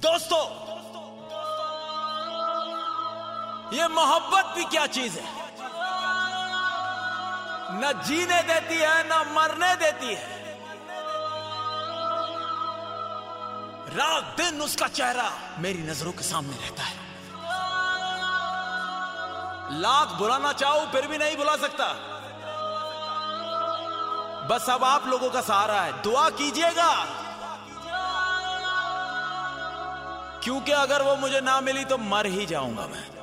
दोस्तों, ये मोहब्बत भी क्या चीज़ है? न जीने देती है, न मरने देती है। रात दिन उसका चेहरा मेरी नज़रों के सामने रहता है। लाख बुलाना चाहूँ, फिर भी नहीं बुला सकता। बस अब आप लोगों का सहारा है। दुआ कीजिएगा। क्योंकि अगर वो मुझे ना मिली तो मर ही जाऊँगा मैं।